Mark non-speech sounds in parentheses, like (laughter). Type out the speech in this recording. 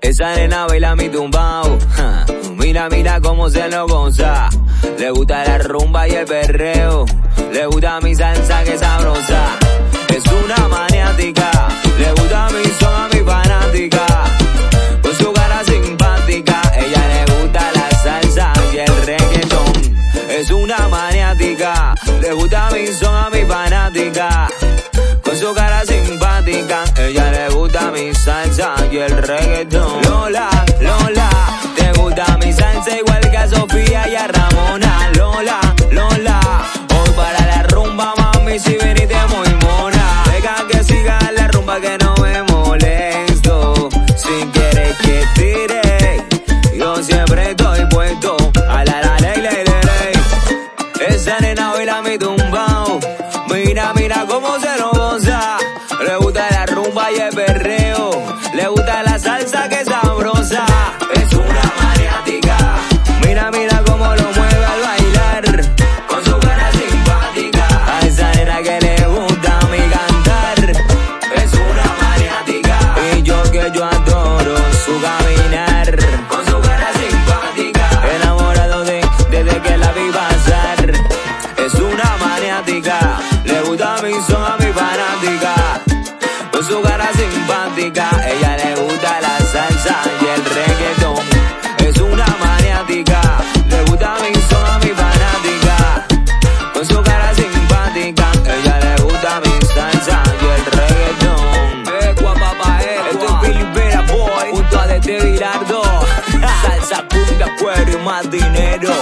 Esa nena baila mi tumbao. Mira, mira cómo se lo goza. Le gusta la rumba y el perreo. Le gusta mi salsa que sabrosa. Es una maniática. Le gusta mi son a mi fanática. Con su cara simpática. Ella le gusta la salsa y el reggaetón. Es una maniática. Le gusta mi son a mi fanática. Con su cara simpática. Ella le gusta mi salsa el reggaetón. Lola, Lola. Te gusta mi salsa igual que a Sofía y a Ramona. Lola, Lola. Hoy para la rumba, mami, si veniste muy mona. Deja que siga la rumba que no me molesto. Si quieres que tire, yo siempre estoy puesto. A la la ley, ley, ley. Esa nena baila mi tumbao. Mira, mira cómo se son a mi fanática. Con su cara simpática. Ella le gusta la salsa y el reggaetón. Es una maniática. Le gusta mi son a mi fanática. Con su cara simpática. Ella le gusta mi salsa y el reggaetón. Ecua, papá, ecua. Esto es Boy. Junto a Dete Virardo. (laughs) salsa, punta, cuero y más dinero.